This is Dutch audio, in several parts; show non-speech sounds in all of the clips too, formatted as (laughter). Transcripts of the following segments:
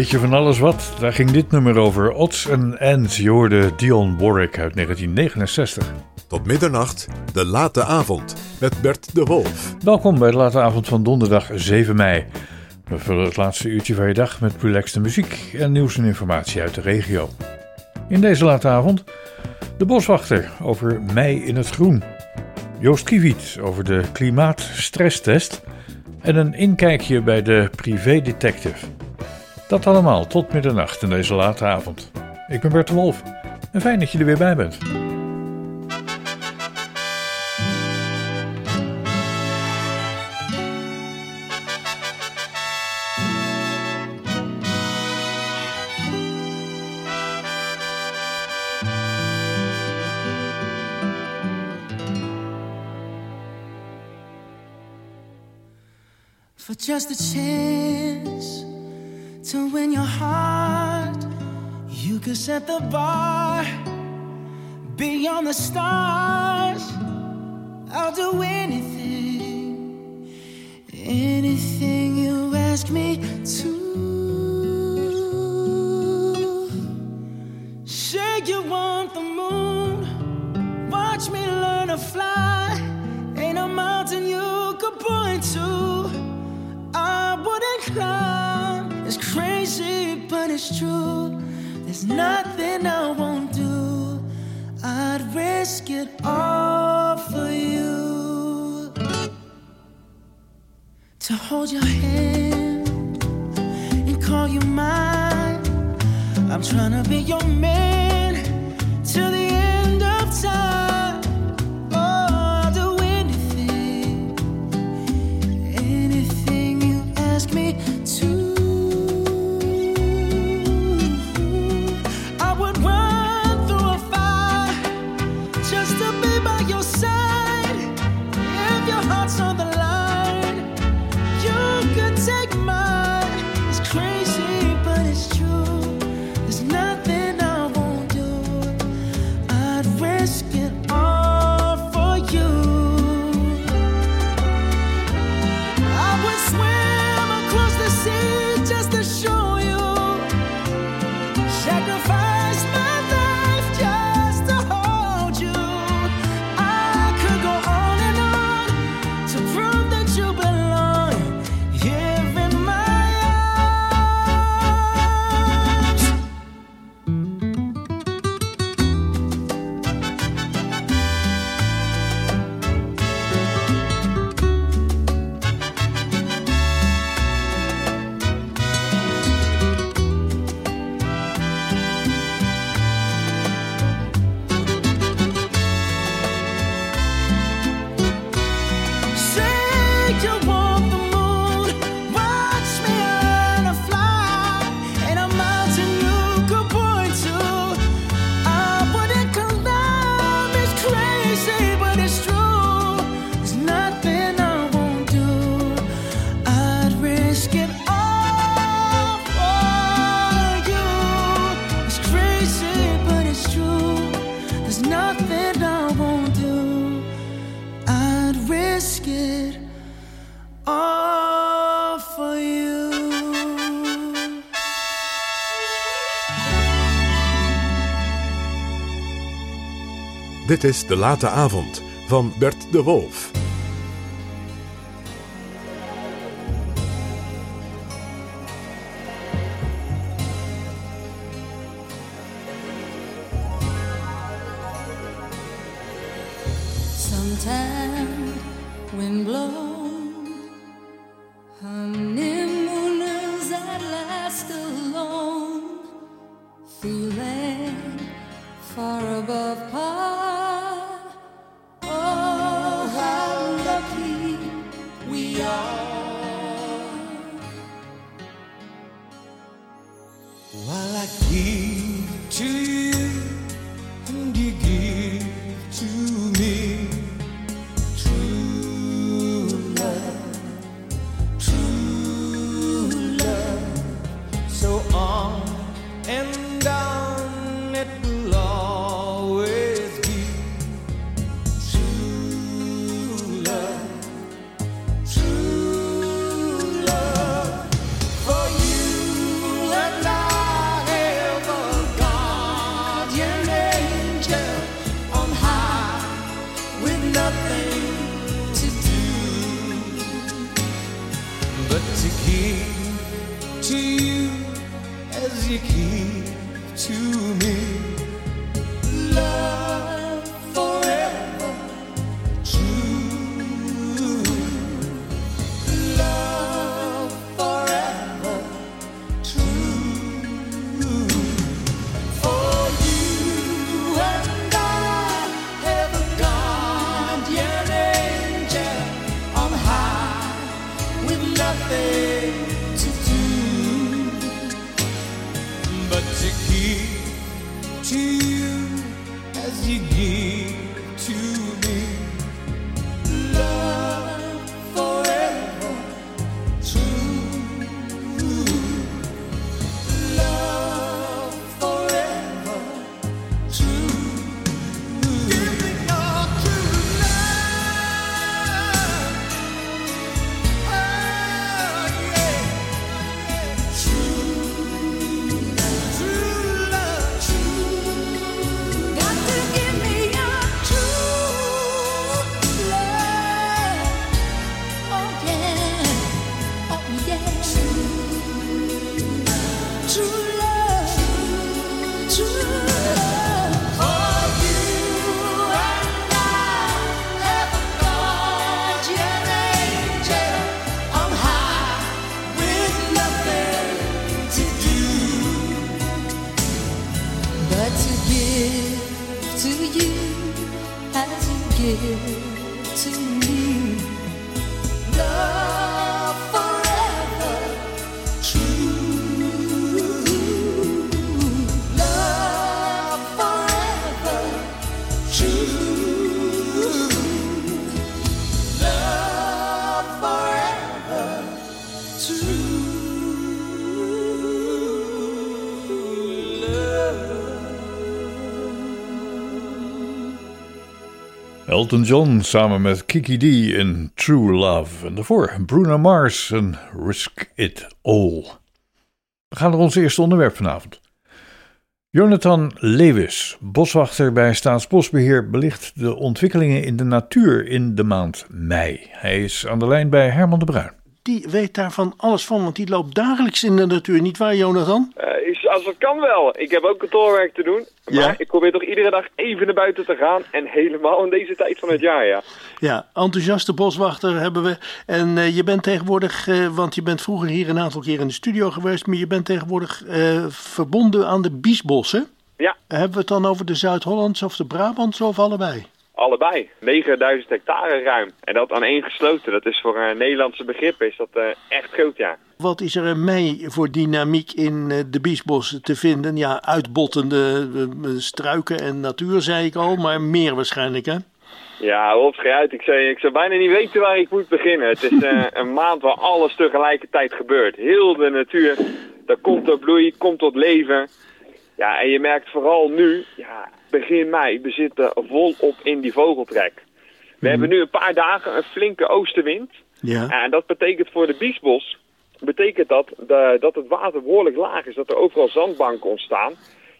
beetje van alles wat. Daar ging dit nummer over. Odds and Ends. Je hoorde Dion Warwick uit 1969. Tot middernacht, de late avond met Bert de Wolf. Welkom bij de late avond van donderdag 7 mei. We vullen het laatste uurtje van je dag met relaxte muziek en nieuws en informatie uit de regio. In deze late avond de boswachter over mei in het groen. Joost Kiewiet over de klimaatstresstest en een inkijkje bij de privédetective. Dat allemaal tot middernacht in deze late avond. Ik ben Bert Wolf en fijn dat je er weer bij bent. For just a chance set the bar beyond the stars. I'll do anything, Dit is de late avond van Bert de Wolf. Sometime wind blown, Elton John samen met Kiki D in True Love. En daarvoor Bruno Mars en Risk It All. We gaan naar ons eerste onderwerp vanavond. Jonathan Lewis, boswachter bij Staatsbosbeheer, belicht de ontwikkelingen in de natuur in de maand mei. Hij is aan de lijn bij Herman de Bruin. Die weet daarvan alles van, want die loopt dagelijks in de natuur. Niet waar, Jonathan? Is- als het kan wel. Ik heb ook kantoorwerk te doen. Maar Ja. ik probeer toch iedere dag even naar buiten te gaan. En helemaal in deze tijd van het jaar, ja. Ja, enthousiaste boswachter hebben we. En eh, je bent tegenwoordig, eh, want je bent vroeger hier een aantal keer in de studio geweest, maar je bent tegenwoordig verbonden aan de Biesbossen. Ja, Hebben we het dan over de Zuid-Hollandse of de Brabantse of allebei? Allebei. 9000 hectare ruim. En dat aan één gesloten. Dat is voor een Nederlandse begrippen is dat eh, echt groot, ja. Wat is er in mei voor dynamiek in eh, de Biesbossen te vinden? Ja, uitbottende eh, struiken en natuur, zei ik al, maar meer waarschijnlijk, hè? Ja, op schei uit. Ik zou, ik zou bijna niet weten waar ik moet beginnen. Het is (laughs) een maand waar alles tegelijkertijd gebeurt. Heel de natuur, daar komt tot bloei, komt tot leven. Ja, en je merkt vooral nu, ja, begin mei, we zitten volop in die vogeltrek. We hebben nu een paar dagen een flinke oostenwind. Ja. En dat betekent voor de biesbos, betekent dat de, dat het water behoorlijk laag is, dat er overal zandbanken ontstaan.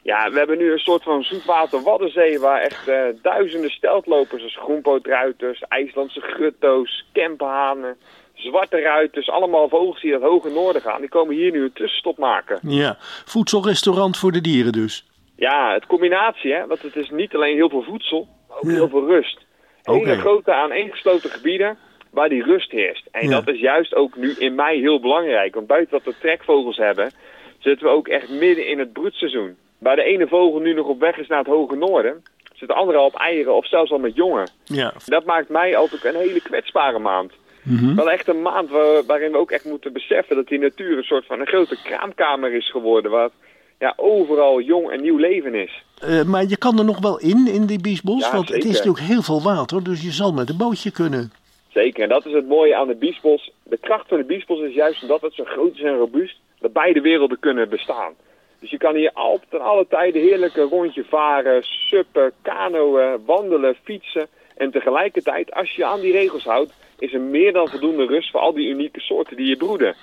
Ja, we hebben nu een soort van zoetwater Waddenzee waar echt eh, duizenden steltlopers als groenpootruiters, IJslandse gutto's, kemphanen, zwarte ruiters, allemaal vogels die uit het hoge noorden gaan, die komen hier nu een tussenstop maken. Ja, voedselrestaurant voor de dieren dus. Ja, het combinatie, hè, want het is niet alleen heel veel voedsel, maar ook Ja. heel veel rust. Hele grote aaneengesloten gebieden waar die rust heerst. En Ja. dat is juist ook nu in mei heel belangrijk. Want buiten dat we trekvogels hebben, zitten we ook echt midden in het broedseizoen. Waar de ene vogel nu nog op weg is naar het hoge noorden, zit de andere al op eieren of zelfs al met jongen. Ja. Dat maakt mei altijd een hele kwetsbare maand. Mhm. Wel echt een maand waar- waarin we ook echt moeten beseffen dat die natuur een soort van een grote kraamkamer is geworden. Waar ja, overal jong en nieuw leven is. Eh, maar je kan er nog wel in, in die Biesbos, Ja, want het is natuurlijk heel veel water, dus je zal met een bootje kunnen. Zeker, en dat is het mooie aan de biesbos. De kracht van de biesbos is juist omdat het zo groot is en robuust, dat beide werelden kunnen bestaan. Dus je kan hier altijd alle tijden heerlijk een rondje varen, suppen, kanoën, wandelen, fietsen. En tegelijkertijd, als je aan die regels houdt, is er meer dan voldoende rust voor al die unieke soorten die je broeden.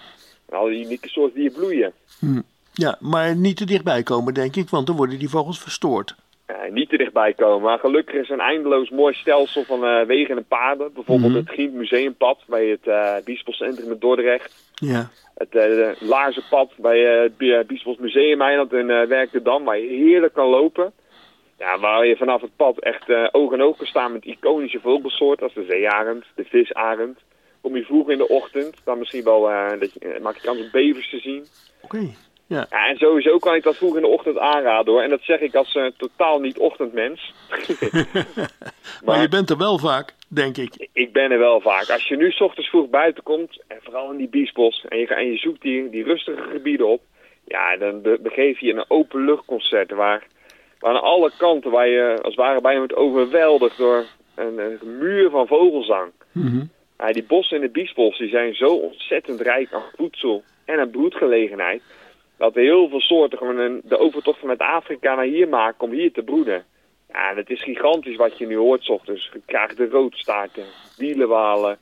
En al die unieke soorten die je bloeien. Ja, maar niet te dichtbij komen, denk ik, want dan worden die vogels verstoord. Niet te dichtbij komen. Maar gelukkig is een eindeloos mooi stelsel van eh, wegen en paden. Bijvoorbeeld het Gient Museumpad bij het Biesboscentrum in Dordrecht. Ja. Het eh, Laarzenpad bij het Bie- Biesbos Museum Eiland in eh Werkendam, waar je heerlijk kan lopen. Ja, waar je vanaf het pad echt oog in oog kan staan met iconische vogelsoorten als de zeearend, de visarend. Kom je vroeg in de ochtend, dan misschien wel dat je, maak je kans op bevers te zien. Oké. Ja. Ja, en sowieso kan ik dat vroeg in de ochtend aanraden hoor. En dat zeg ik als eh, totaal niet ochtendmens. (laughs) Maar je bent er wel vaak, denk ik. Ik ben er wel vaak. Als je nu 's ochtends vroeg buiten komt, en vooral in die biesbos, en je, en je zoekt die, die rustige gebieden op, ja, dan be- begeef je een openluchtconcert waar, waar aan alle kanten, waar je als het ware bijna wordt overweldigd door een, een muur van vogelsang. Ja, die bossen in de biesbos die zijn zo ontzettend rijk aan voedsel en aan broedgelegenheid, dat er heel veel soorten gewoon de overtocht vanuit Afrika naar hier maken om hier te broeden. Ja, en het is gigantisch wat je nu hoort 's ochtends. Je krijgt de roodstaarten, wielenwalen,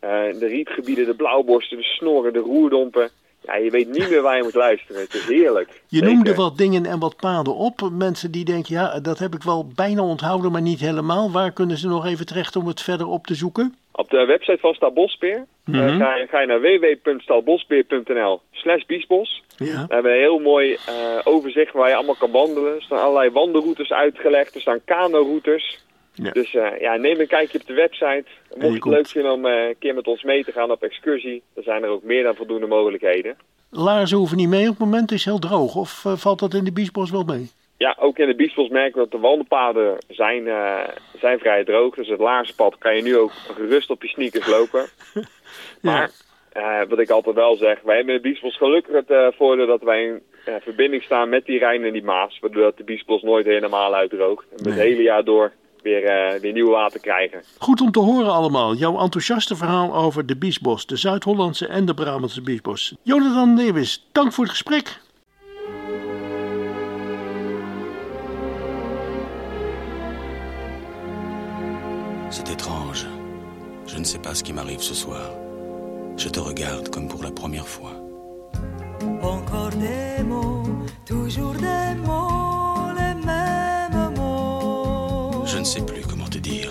eh, de rietgebieden, de blauwborsten, de snorren, de roerdompen. Ja, je weet niet meer waar je moet luisteren. Het is heerlijk. Je Zeker. noemde wat dingen en wat paden op. Mensen die denken, ja, dat heb ik wel bijna onthouden, maar niet helemaal. Waar kunnen ze nog even terecht om het verder op te zoeken? Op de website van Stalbosbeer eh, Mhm. ga, je, ga je naar www.stalbosbeer.nl slash biesbos. Ja. Hebben een heel mooi eh, overzicht waar je allemaal kan wandelen. Er staan allerlei wandelroutes uitgelegd. Er staan kanoroutes. Ja. Dus eh, ja, neem een kijkje op de website. Mocht je het komt- leuk vinden om eh, een keer met ons mee te gaan op excursie, dan zijn er ook meer dan voldoende mogelijkheden. Laarzen hoeven niet mee op het moment, het is heel droog. Of eh, valt dat in de Biesbos wel mee? Ja, ook in de Biesbos merken we dat de wandelpaden zijn, zijn vrij droog. Dus het laarspad kan je nu ook gerust op je sneakers lopen. (laughs) Maar, wat ik altijd wel zeg, wij hebben in de Biesbos gelukkig het voordeel dat wij in eh, verbinding staan met die Rijn en die Maas. Waardoor de Biesbos nooit helemaal uitdroogt. En het Nee. hele jaar door weer, eh, weer nieuw water krijgen. Goed om te horen allemaal. Jouw enthousiaste verhaal over de Biesbos, de Zuid-Hollandse en de Brabantse Biesbos. Jonathan Lewis, dank voor het gesprek. C'est étrange. Je ne sais pas ce qui m'arrive ce soir. Je te regarde comme pour la première fois. Encore des mots, toujours des mots,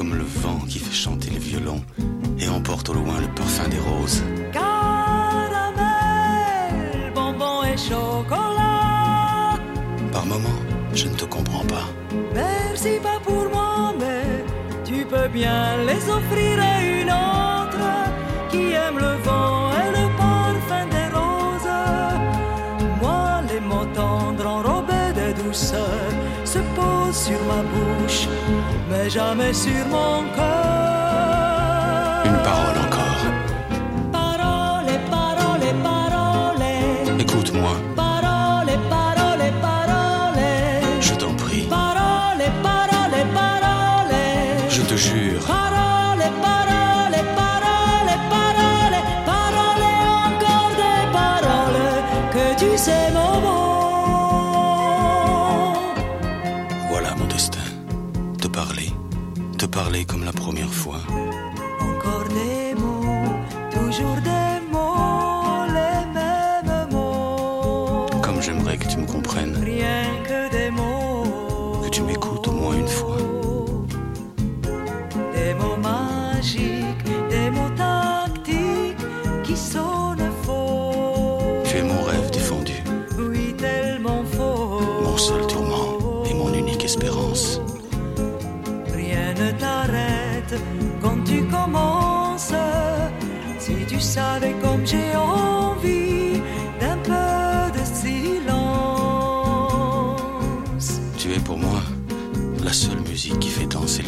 comme le vent qui fait chanter le violon et emporte au loin le parfum des roses. Caramel, bonbons et chocolat. Par moments, je ne te comprends pas. Merci pas pour moi, mais tu peux bien les offrir à une autre qui aime le vent sur ma bouche, mais jamais sur mon cœur.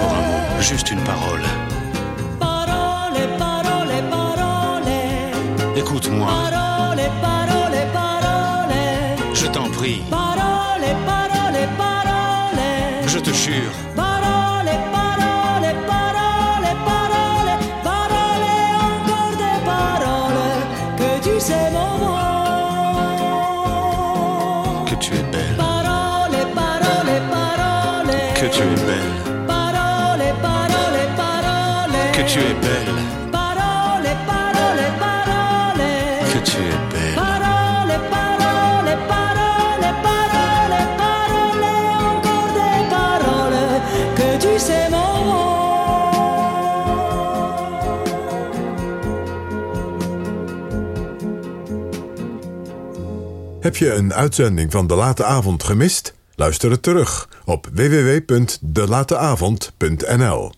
Encore un mot, juste une parole. Parole, parole, parole, Écoute-moi, parole, parole, parole. je t'en prie, Parole, parole, parole. je te jure. Tu es belle, Parole, parole, parole. que tu es belle. Parole, parole, parole, parole, parole, encore des paroles que tu sais mon. Heb je een uitzending van De Late Avond gemist? Luister het terug op www.delateavond.nl.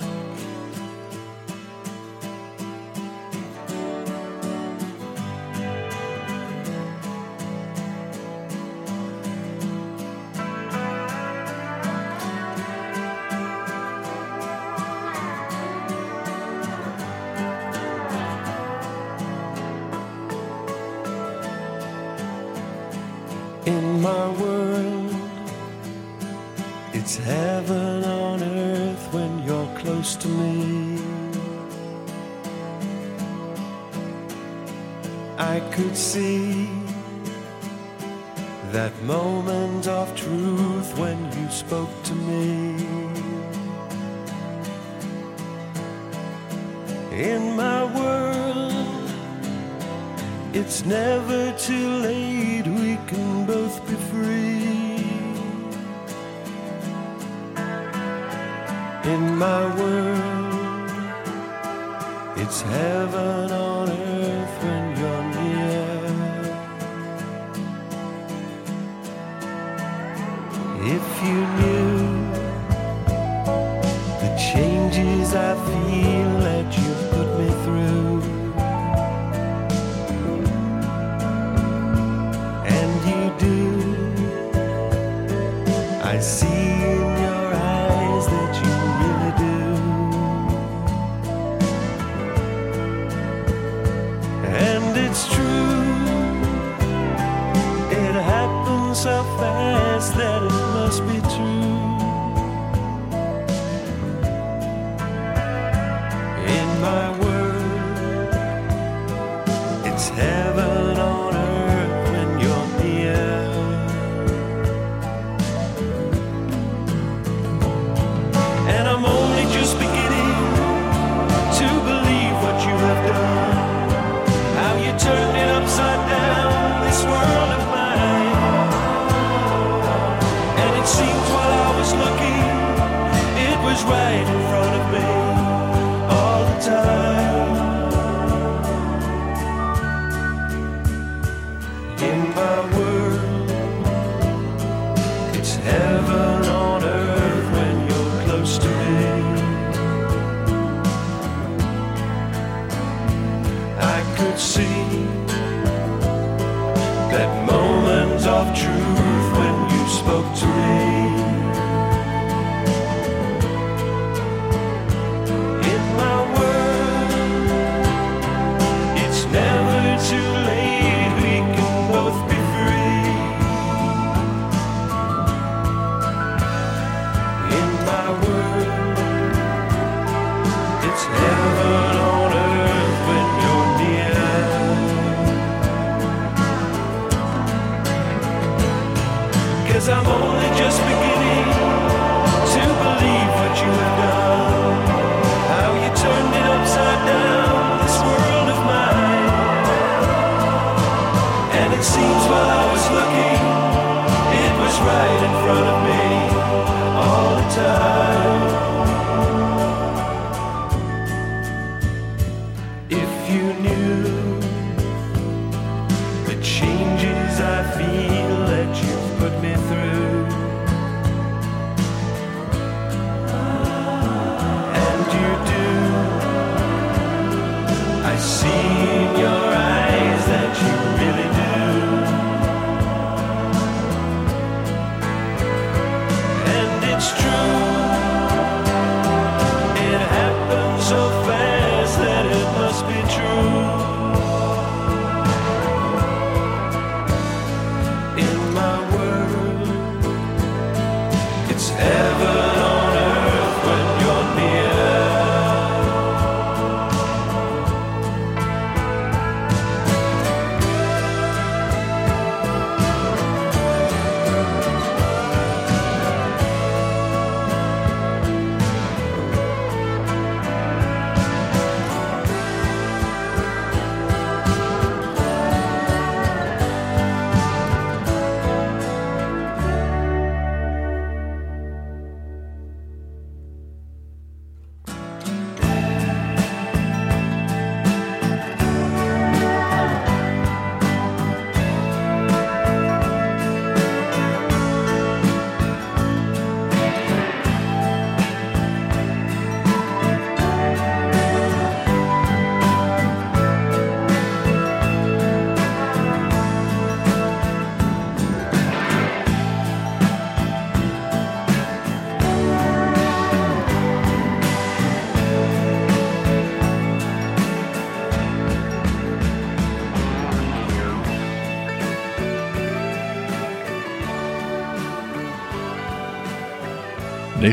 See that moment of truth when you spoke to me. In my world, it's never too late, we can both be free. In my world, it's heaven never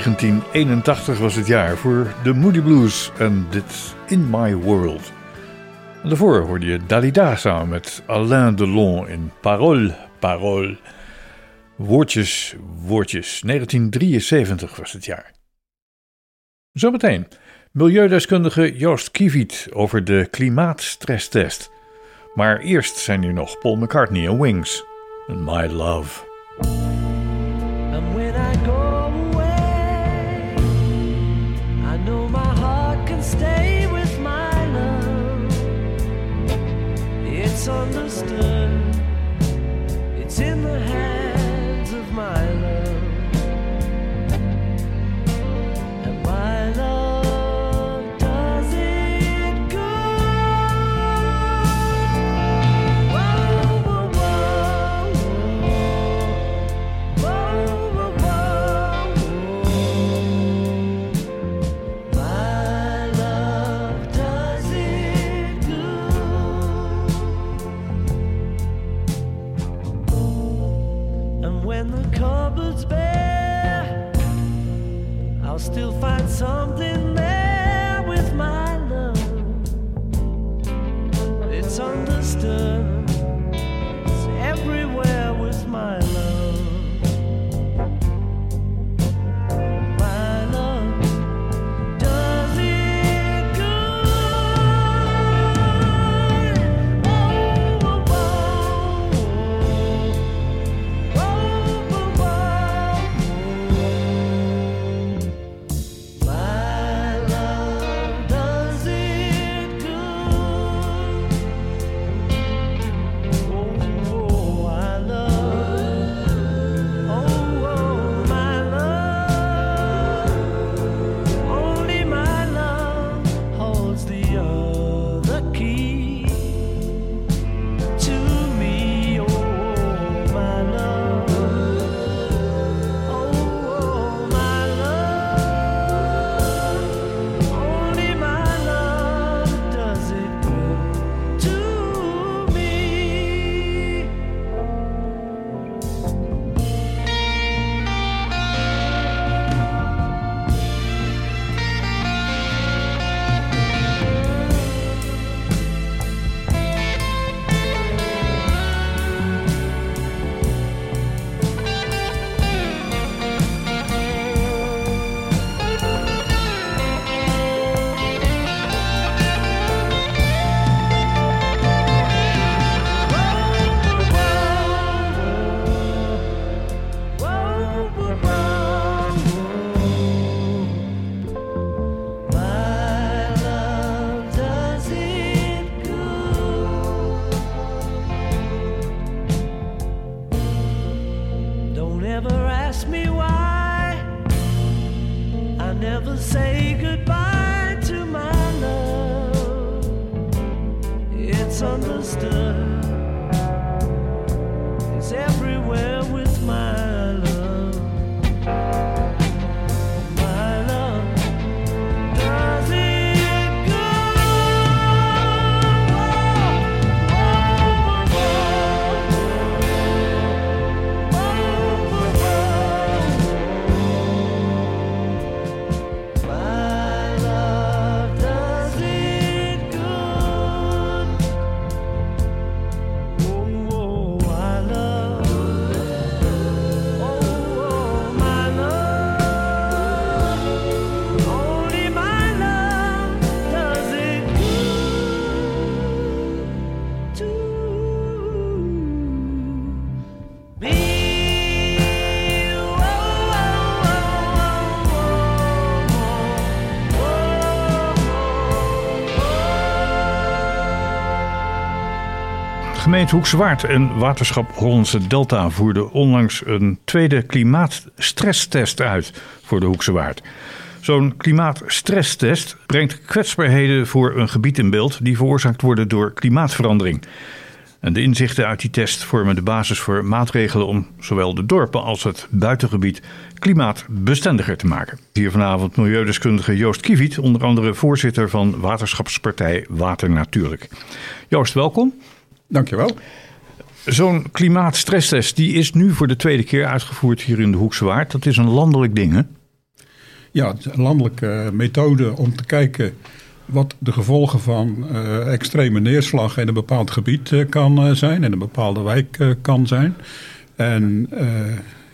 1981 was het jaar voor de Moody Blues en dit In My World. En daarvoor hoorde je Dalida samen met Alain Delon in Parole, Parole. Woordjes, woordjes. 1973 was het jaar. Zometeen milieudeskundige Joost Kieviet over de klimaatstresstest. Maar eerst zijn hier nog Paul McCartney en Wings. En My Love. Gemeente Hoekswaard en Waterschap Hollandse Delta voerden onlangs een tweede klimaatstresstest uit voor de Hoekse Waard. Zo'n klimaatstresstest brengt kwetsbaarheden voor een gebied in beeld die veroorzaakt worden door klimaatverandering. En de inzichten uit die test vormen de basis voor maatregelen om zowel de dorpen als het buitengebied klimaatbestendiger te maken. Hier vanavond milieudeskundige Joost Kieviet, onder andere voorzitter van Waterschapspartij Water Natuurlijk. Joost, welkom. Dankjewel. Zo'n klimaatstresstest die is nu voor de tweede keer uitgevoerd hier in de Hoekse Waard. Dat is een landelijk ding, hè? ja, een landelijke methode om te kijken wat de gevolgen van eh, extreme neerslag in een bepaald gebied eh, kan eh, zijn, in een bepaalde wijk eh, kan zijn. En eh,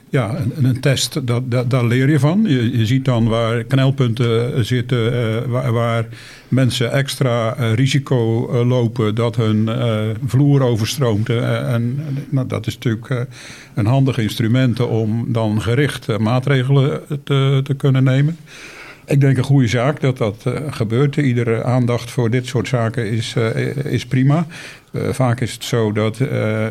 ja, een, een test, dat, dat, daar leer je van. Je, ziet dan waar knelpunten zitten, eh, waar, mensen extra eh, risico eh, lopen dat hun vloer overstroomt. En nou, dat is natuurlijk een handig instrument om dan gericht maatregelen te, te kunnen nemen. Ik denk een goede zaak dat dat gebeurt. Iedere aandacht voor dit soort zaken is, is prima. Eh, vaak is het zo dat eh,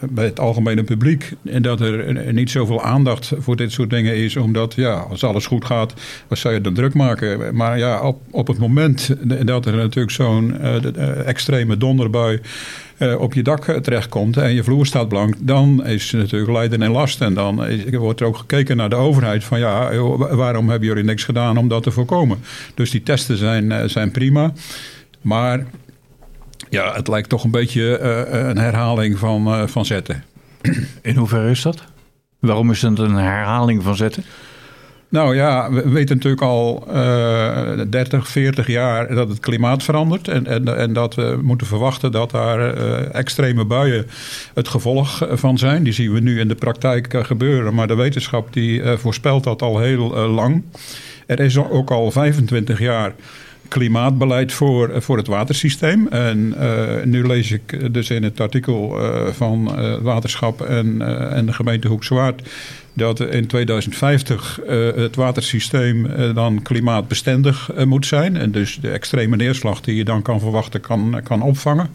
bij het algemene publiek en dat er eh, niet zoveel aandacht voor dit soort dingen is, omdat ja, als alles goed gaat, wat zou je dan druk maken? Maar ja, op, op het moment dat er natuurlijk zo'n eh, eh, extreme donderbui eh, op je dak eh, terechtkomt en je vloer staat blank, dan is natuurlijk lijden en last. En dan wordt er ook gekeken naar de overheid van ja, waarom hebben jullie niks gedaan om dat te voorkomen? Dus die testen zijn, eh, zijn prima. Maar ja, het lijkt toch een beetje eh, een herhaling van, eh, van zetten. (clears throat) In hoeverre is dat? Waarom is het een herhaling van zetten? Nou ja, we weten natuurlijk al eh 30, 40 jaar dat het klimaat verandert. En, en, en dat we moeten verwachten dat daar eh, extreme buien het gevolg van zijn. Die zien we nu in de praktijk eh, gebeuren. Maar de wetenschap die eh, voorspelt dat al heel eh, lang. Er is ook al 25 jaar klimaatbeleid voor, eh, voor het watersysteem. En eh, nu lees ik dus in het artikel eh, van Waterschap en, en de gemeente Hoekse Waard dat in 2050 eh, het watersysteem dan klimaatbestendig moet zijn. En dus de extreme neerslag die je dan kan verwachten kan, kan opvangen.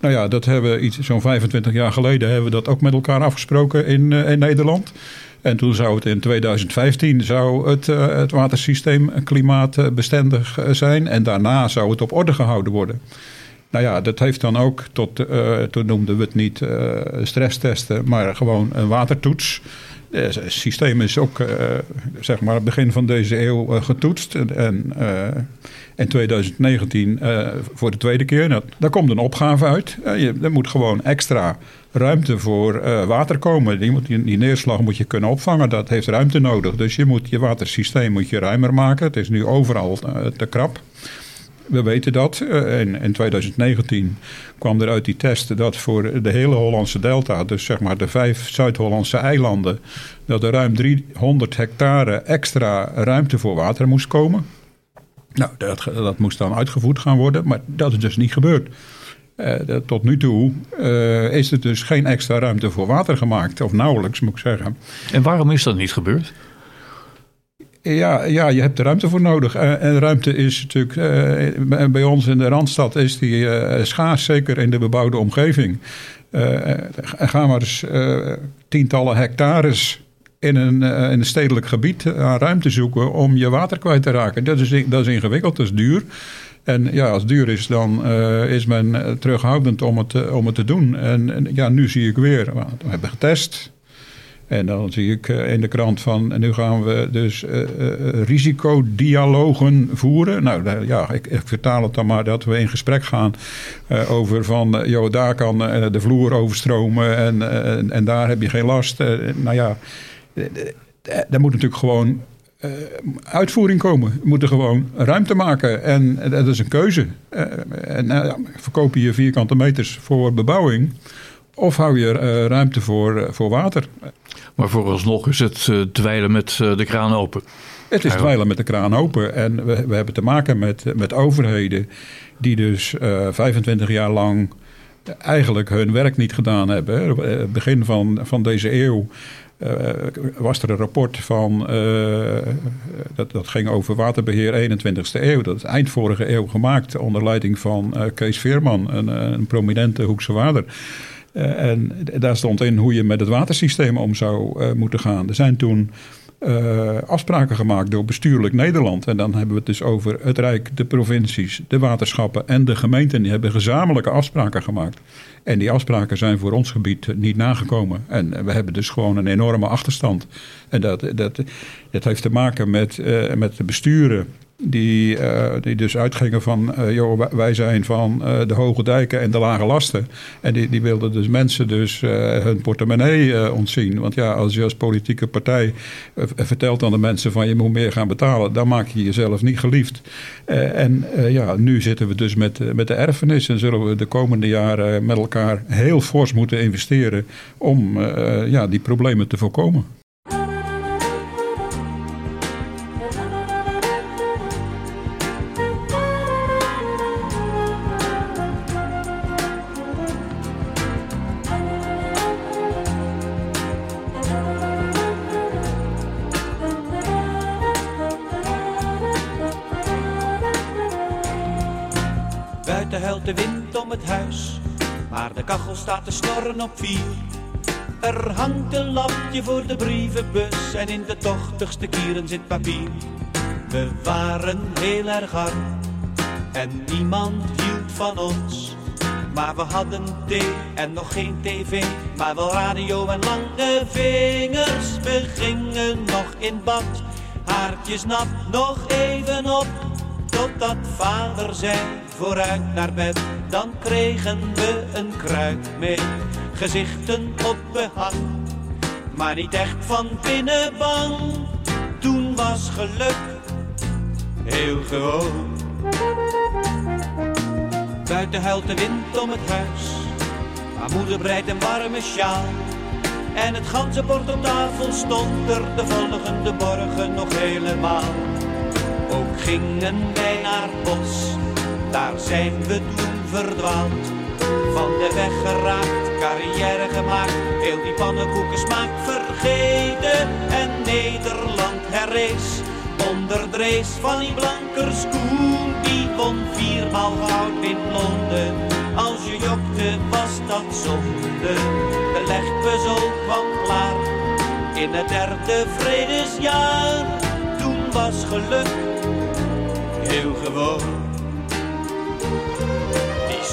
Nou ja, dat hebben we iets, zo'n 25 jaar geleden hebben we dat ook met elkaar afgesproken in, in Nederland. En toen zou het in 2015 zou het, eh, het watersysteem klimaatbestendig eh, zijn. En daarna zou het op orde gehouden worden. Nou ja, dat heeft dan ook tot, eh, toen noemden we het niet stresstesten, maar gewoon een watertoets. Het systeem is ook, eh, zeg maar, begin van deze eeuw getoetst. En, in 2019 eh, voor de tweede keer. Nou, daar komt een opgave uit. Je, er moet gewoon extra ruimte voor eh, water komen. Die, die, neerslag moet je kunnen opvangen. Dat heeft ruimte nodig. Dus je moet je watersysteem moet je ruimer maken. Het is nu overal eh, te krap. We weten dat. Eh, In, in 2019 kwam er uit die testen dat voor de hele Hollandse delta, dus zeg maar de vijf Zuid-Hollandse eilanden, dat er ruim 300 hectare extra ruimte voor water moest komen. Nou, dat, dat moest dan uitgevoerd gaan worden, maar dat is dus niet gebeurd. Eh, tot nu toe eh, is er dus geen extra ruimte voor water gemaakt, of nauwelijks moet ik zeggen. En waarom is dat niet gebeurd? Ja, ja, je hebt er ruimte voor nodig. Eh, en ruimte is natuurlijk, bij- ons in de Randstad is die schaars, zeker in de bebouwde omgeving. Ga maar eens tientallen hectares in een, in een stedelijk gebied aan ruimte zoeken om je water kwijt te raken. Dat is, dat is ingewikkeld, dat is duur. En ja, als het duur is, dan eh, is men eh, terughoudend om het, eh, om het te doen. En, en ja, nu zie ik weer, we hebben getest. En dan zie ik in de krant van, nu gaan we dus risicodialogen voeren. Nou ja, ik, vertaal het dan maar dat we in gesprek gaan over van, joh, daar kan de vloer overstromen en, en, daar heb je geen last. Nou ja, daar moet natuurlijk gewoon eh, uitvoering komen. We moeten gewoon ruimte maken en dat is een keuze. Eh, en nou ja, verkoop je vierkante meters voor bebouwing... Of hou je eh, ruimte voor, voor water? Maar vooralsnog is het dweilen met de kraan open. Het is dweilen met de kraan open. En we, we hebben te maken met, met overheden die dus eh 25 jaar lang eigenlijk hun werk niet gedaan hebben. Begin van, van deze eeuw was er een rapport van, eh, dat, dat ging over waterbeheer 21ste eeuw. Dat is eind vorige eeuw gemaakt onder leiding van eh, Kees Veerman, een, een prominente Hoekse waarder. Eh, en daar stond in hoe je met het watersysteem om zou eh, moeten gaan. Er zijn toen eh, afspraken gemaakt door bestuurlijk Nederland. En dan hebben we het dus over het Rijk, de provincies, de waterschappen en de gemeenten. Die hebben gezamenlijke afspraken gemaakt. En die afspraken zijn voor ons gebied niet nagekomen. En we hebben dus gewoon een enorme achterstand. En dat, dat, dat heeft te maken met, eh, met de besturen die, eh, die dus uitgingen van, eh, joh, wij- zijn van eh, de hoge dijken en de lage lasten. En die, die wilden dus mensen dus hun portemonnee ontzien. Want ja, als je als politieke partij vertelt aan de mensen van je moet meer gaan betalen, dan maak je jezelf niet geliefd. En ja, nu zitten we dus met, met de erfenis en zullen we de komende jaren met elkaar heel fors moeten investeren om ja, die problemen te voorkomen. Op vier. Er hangt een lampje voor de brievenbus en in de tochtigste kieren zit papier. We waren heel erg arm en niemand hield van ons. Maar we hadden thee en nog geen tv, maar wel radio en lange vingers. We gingen nog in bad, haartjes nat, nog even op. Totdat vader zei, vooruit naar bed, dan kregen we een kruik mee. Gezichten op behang, maar niet echt van binnen bang. Toen was geluk heel gewoon. Buiten huilt de wind om het huis, maar moeder breidt een warme sjaal. En het ganzenbord op tafel stond er de volgende morgen nog helemaal. Ook gingen wij naar bos, daar zijn we toen verdwaald. Van de weg geraakt, carrière gemaakt, heel die pannenkoekensmaak vergeten. En Nederland herrees, onder de race van die Blankerskoen. Die won viermaal goud in Londen, als je jokte was dat zonde. De legpuzzel kwam klaar, in het derde vredesjaar. Toen was geluk heel gewoon.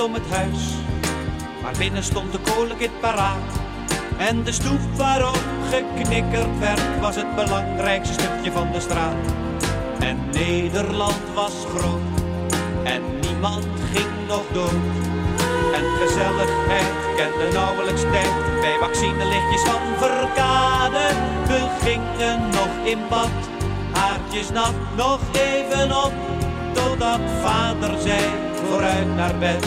Om het huis, maar binnen stond de kolenkit paraat. En de stoep waarop geknikkerd werd, was het belangrijkste stukje van de straat. En Nederland was groot, en niemand ging nog dood. En gezelligheid kende nauwelijks tijd, bij vaccinelichtjes van Verkade. We gingen nog in bad, haartjes nat, nog even op. Totdat vader zei, vooruit naar bed,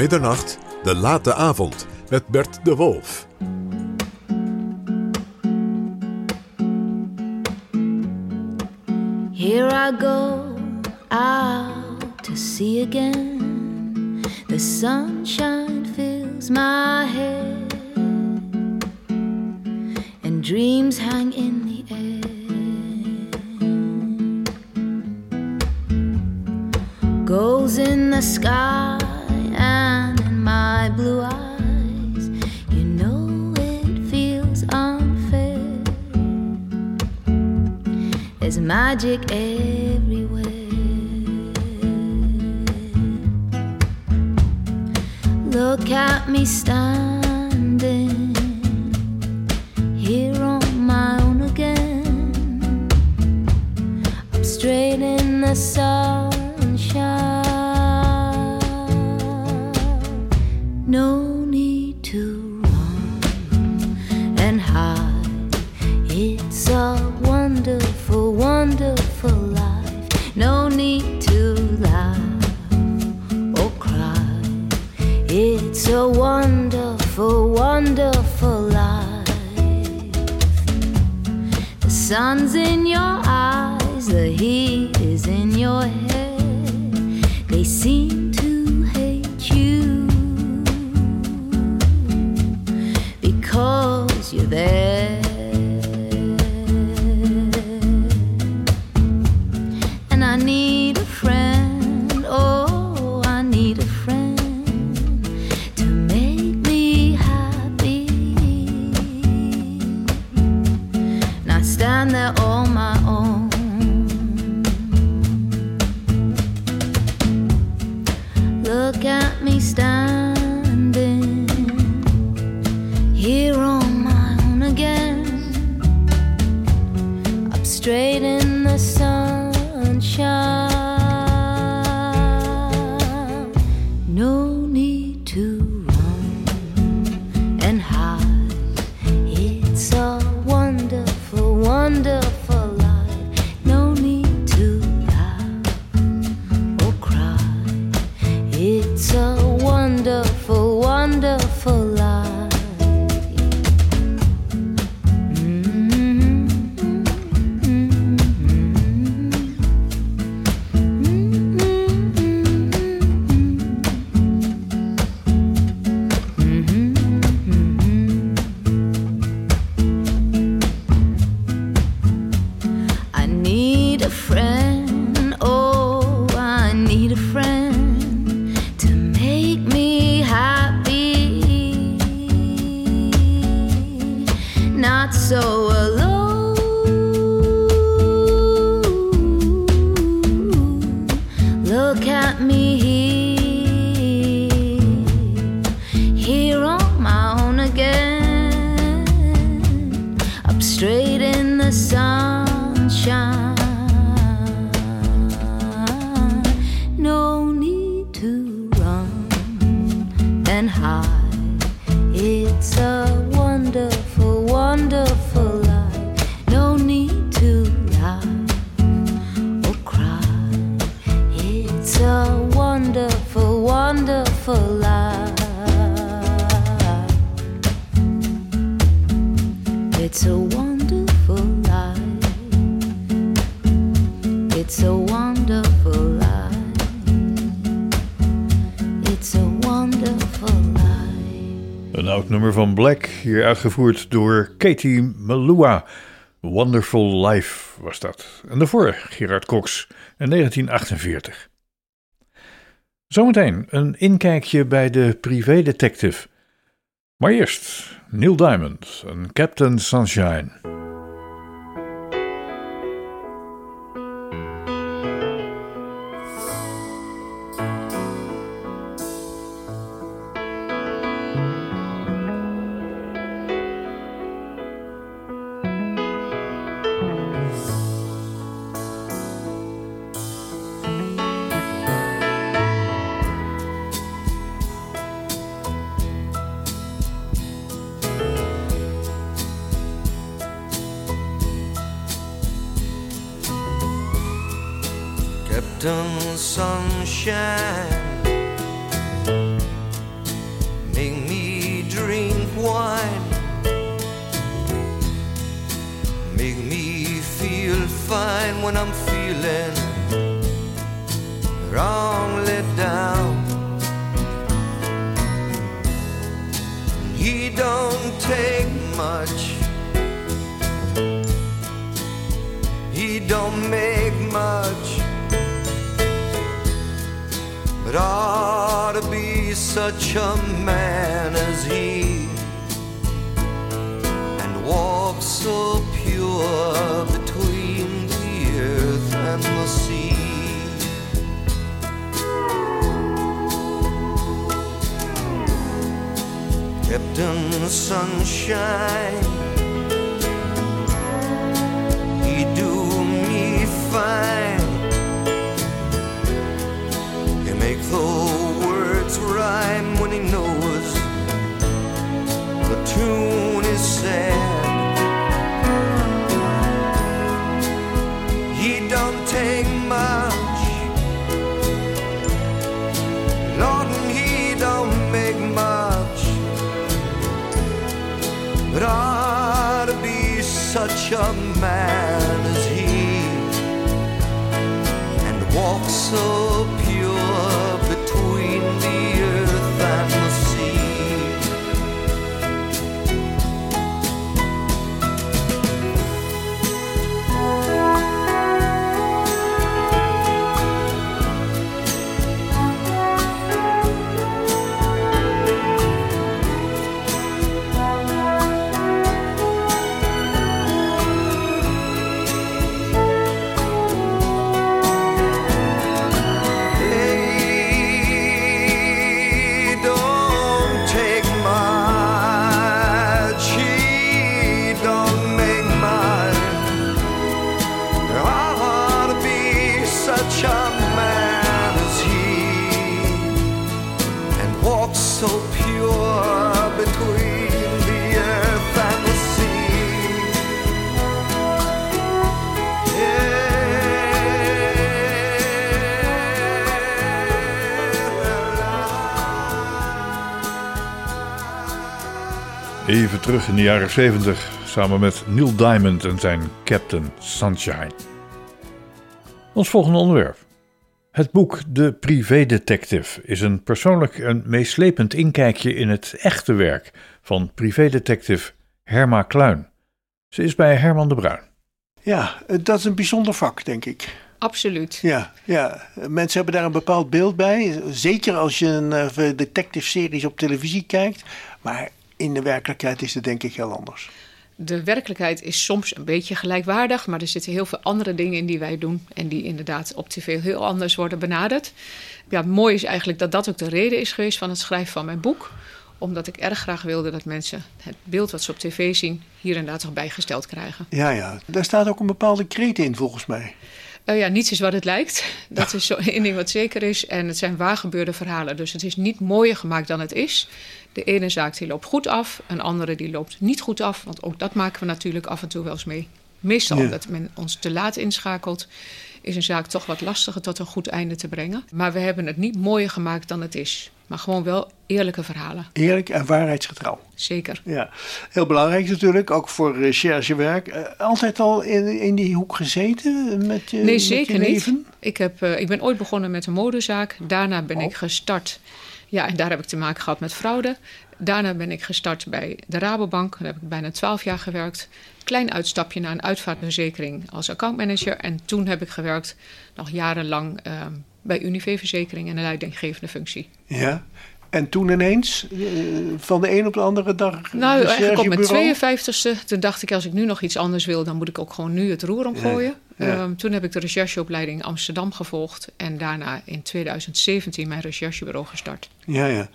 Middernacht, de late avond, met Bert de Wolf. Here I go out to sea again. The sunshine fills my head, and dreams hang in the air. Goals in the sky magic everywhere. Look at me standing here on my own again. I'm straight in the sun, the sunshine. Uitgevoerd door Katie Melua. Wonderful Life was dat. En daarvoor Gerard Cox in 1948. Zometeen een inkijkje bij de privédetective. Maar eerst Neil Diamond en Captain Sunshine. Such a man as he and walk so pure between the earth and the sea. Captain Sunshine, he do me fine. He make the words rhyme when he knows the tune is sad. He don't take much, Lord, and he don't make much, but I a man as he and walk so Even terug in de jaren 70, samen met Neil Diamond en zijn Captain Sunshine. Ons volgende onderwerp. Het boek De Privédetective is een persoonlijk en meeslepend inkijkje in het echte werk van privédetective Herma Kluin. Ze is bij Herman de Bruin. Ja, dat is een bijzonder vak, denk ik. Absoluut. Ja, ja, mensen hebben daar een bepaald beeld bij. Zeker als je een eh, detective-series op televisie kijkt. Maar in de werkelijkheid is het denk ik heel anders. De werkelijkheid is soms een beetje gelijkwaardig, maar er zitten heel veel andere dingen in die wij doen en die inderdaad op tv heel anders worden benaderd. Ja, mooi is eigenlijk dat dat ook de reden is geweest van het schrijven van mijn boek. Omdat ik erg graag wilde dat mensen het beeld wat ze op tv zien hier inderdaad toch bijgesteld krijgen. Ja, ja. Daar staat ook een bepaalde kreet in volgens mij. Eh, ja, niets is wat het lijkt. Dat is zo één ding wat zeker is. En het zijn waargebeurde verhalen. Dus het is niet mooier gemaakt dan het is. De ene zaak die loopt goed af, een andere die loopt niet goed af. Want ook dat maken we natuurlijk af en toe wel eens mee. Meestal Ja. omdat men ons te laat inschakelt, is een zaak toch wat lastiger tot een goed einde te brengen. Maar we hebben het niet mooier gemaakt dan het is. Maar gewoon wel eerlijke verhalen. Eerlijk en waarheidsgetrouw. Zeker. Ja, heel belangrijk natuurlijk, ook voor recherchewerk. Eh, altijd al in, in die hoek gezeten met je, Nee, met zeker je niet. Ik, heb, eh, ik ben ooit begonnen met een modezaak. Daarna ben Oh. ik gestart. Ja, en daar heb ik te maken gehad met fraude. Daarna ben ik gestart bij de Rabobank. Daar heb ik bijna twaalf jaar gewerkt. Klein uitstapje naar een uitvaartverzekering als accountmanager. En toen heb ik gewerkt nog jarenlang eh, bij Unive Verzekering in een leidinggevende functie. Ja. En toen ineens, eh, van de een op de andere dag. Nou, eigenlijk op mijn recherchebureau? 52e, toen dacht ik, als ik nu nog iets anders wil, dan moet ik ook gewoon nu het roer omgooien. Ja, ja. Ehm, toen heb ik de rechercheopleiding in Amsterdam gevolgd en daarna in 2017 mijn recherchebureau gestart. Ja, ja.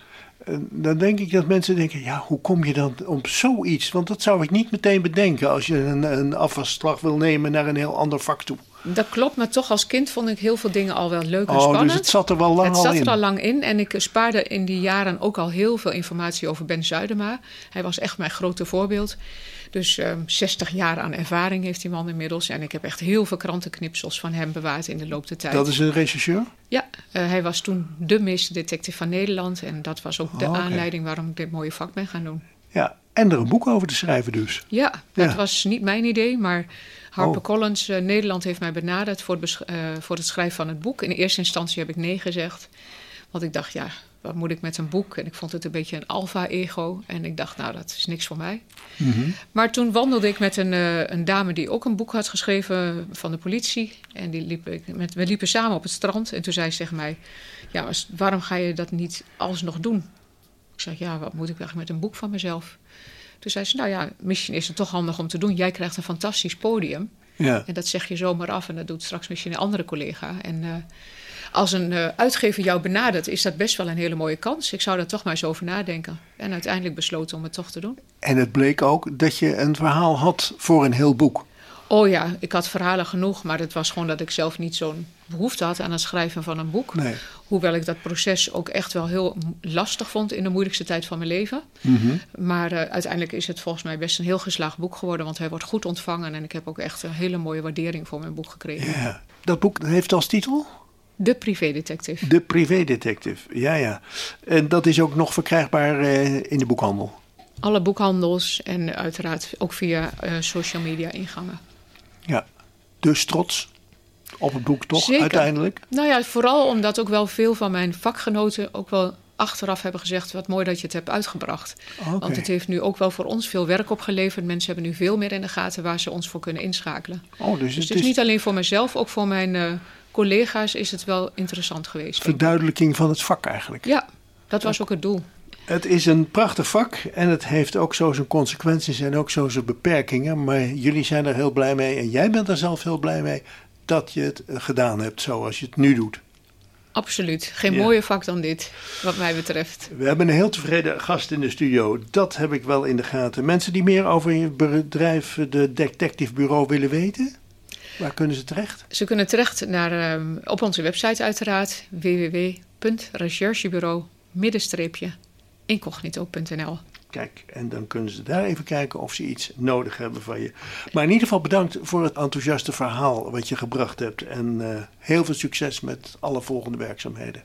Dan denk ik dat mensen denken, ja, hoe kom je dan op zoiets? Want dat zou ik niet meteen bedenken als je een, een afwasslag wil nemen naar een heel ander vak toe. Dat klopt, maar toch als kind vond ik heel veel dingen al wel leuk en Oh, spannend. dus het zat er wel lang Het al zat in. er al lang in en ik spaarde in die jaren ook al heel veel informatie over Ben Zuidema. Hij was echt mijn grote voorbeeld. Dus ehm 60 jaar aan ervaring heeft die man inmiddels. En ik heb echt heel veel krantenknipsels van hem bewaard in de loop der tijd. Dat is een rechercheur? Ja, eh, hij was toen de meesterdetective van Nederland. En dat was ook de Oh, aanleiding waarom ik dit mooie vak ben gaan doen. Ja, en er een boek over te schrijven dus. Ja, dat Ja. was niet mijn idee, maar HarperCollins Oh. eh, Nederland heeft mij benaderd voor het, eh, voor het schrijven van het boek. In eerste instantie heb ik nee gezegd, want ik dacht, ja, wat moet ik met een boek? En ik vond het een beetje een alfa-ego. En ik dacht, nou, dat is niks voor mij. Mhm. Maar toen wandelde ik met een, eh, een dame die ook een boek had geschreven van de politie. En die liep ik met, we liepen samen op het strand. En toen zei ze tegen mij: Ja, waarom ga je dat niet alsnog doen? Ik zei: Ja, wat moet ik eigenlijk met een boek van mezelf? Toen zei ze: Nou ja, misschien is het toch handig om te doen. Jij krijgt een fantastisch podium. Ja. En dat zeg je zomaar af. En dat doet straks misschien een andere collega. En eh, als een eh, uitgever jou benadert, is dat best wel een hele mooie kans. Ik zou daar toch maar eens over nadenken. En uiteindelijk besloten om het toch te doen. En het bleek ook dat je een verhaal had voor een heel boek. Oh ja, ik had verhalen genoeg, maar het was gewoon dat ik zelf niet zo'n behoefte had aan het schrijven van een boek. Nee. Hoewel ik dat proces ook echt wel heel lastig vond in de moeilijkste tijd van mijn leven. Mhm. Maar eh, uiteindelijk is het volgens mij best een heel geslaagd boek geworden, want hij wordt goed ontvangen en ik heb ook echt een hele mooie waardering voor mijn boek gekregen. Ja. Dat boek heeft als titel? De privédetective. De Privédetective. Ja, ja. En dat is ook nog verkrijgbaar eh, in de boekhandel. alle boekhandels en uiteraard ook via eh, social media ingangen. Ja, dus trots op het boek toch Zeker. uiteindelijk. Nou ja, vooral omdat ook wel veel van mijn vakgenoten ook wel achteraf hebben gezegd... wat mooi dat je het hebt uitgebracht. Want het heeft nu ook wel voor ons veel werk opgeleverd. Mensen hebben nu veel meer in de gaten waar ze ons voor kunnen inschakelen. Oh, dus, Dus het is niet alleen voor mezelf, ook voor mijn eh, collega's is het wel interessant geweest. verduidelijking van het vak eigenlijk. Ja, dat was ook het doel. Het is een prachtig vak en het heeft ook zo zijn consequenties en ook zo zijn beperkingen. Maar jullie zijn er heel blij mee en jij bent er zelf heel blij mee dat je het eh, gedaan hebt zoals je het nu doet. Absoluut. Geen Ja. mooier vak dan dit, wat mij betreft. We hebben een heel tevreden gast in de studio. Dat heb ik wel in de gaten. Mensen die meer over je bedrijf, de Detective Bureau, willen weten, waar kunnen ze terecht? Ze kunnen terecht naar, ehm, op onze website uiteraard. www.recherchebureau incognito.nl Kijk, en dan kunnen ze daar even kijken of ze iets nodig hebben van je. Maar in ieder geval bedankt voor het enthousiaste verhaal wat je gebracht hebt. En eh, heel veel succes met alle volgende werkzaamheden.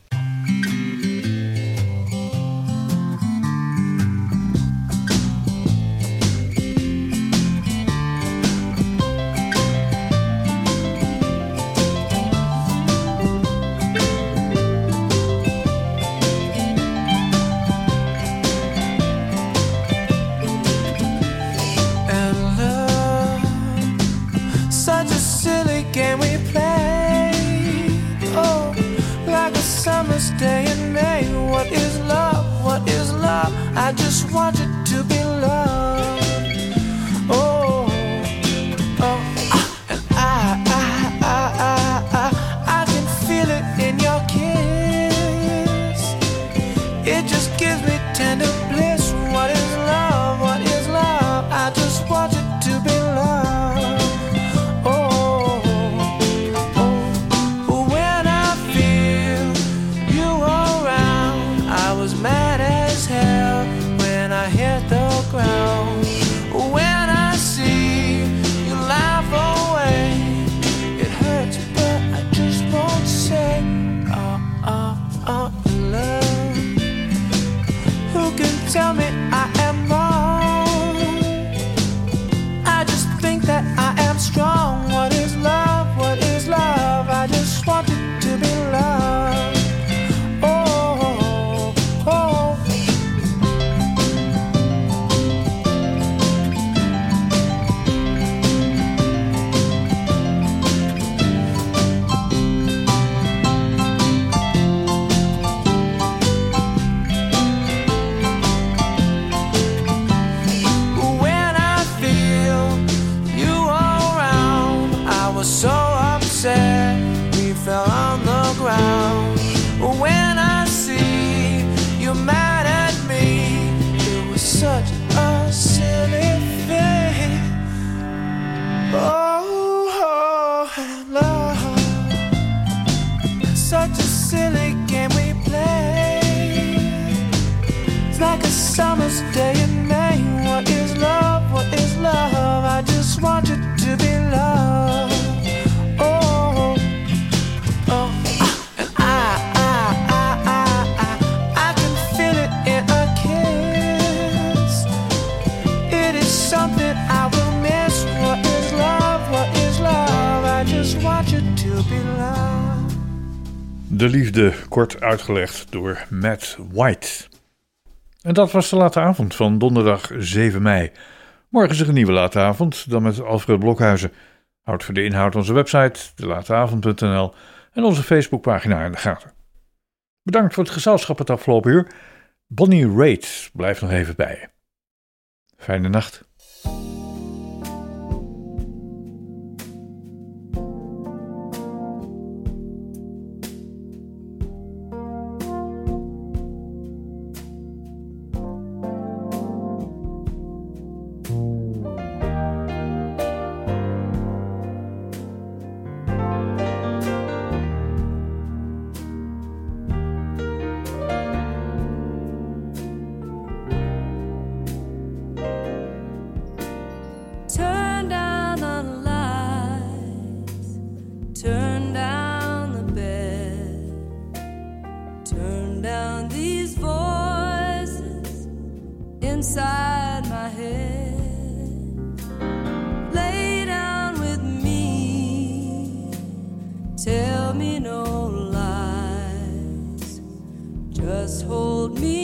De liefde, kort uitgelegd door Matt White. En dat was de late avond van donderdag 7 mei. Morgen is er een nieuwe late avond, dan met Alfred Blokhuizen. Houd voor de inhoud onze website, delateavond.nl en onze Facebookpagina in de gaten. Bedankt voor het gezelschap het afgelopen uur. Bonnie Raitt blijft nog even bij je. Fijne nacht. Turn down these voices inside my head. Lay down with me. Tell me no lies. Just hold me.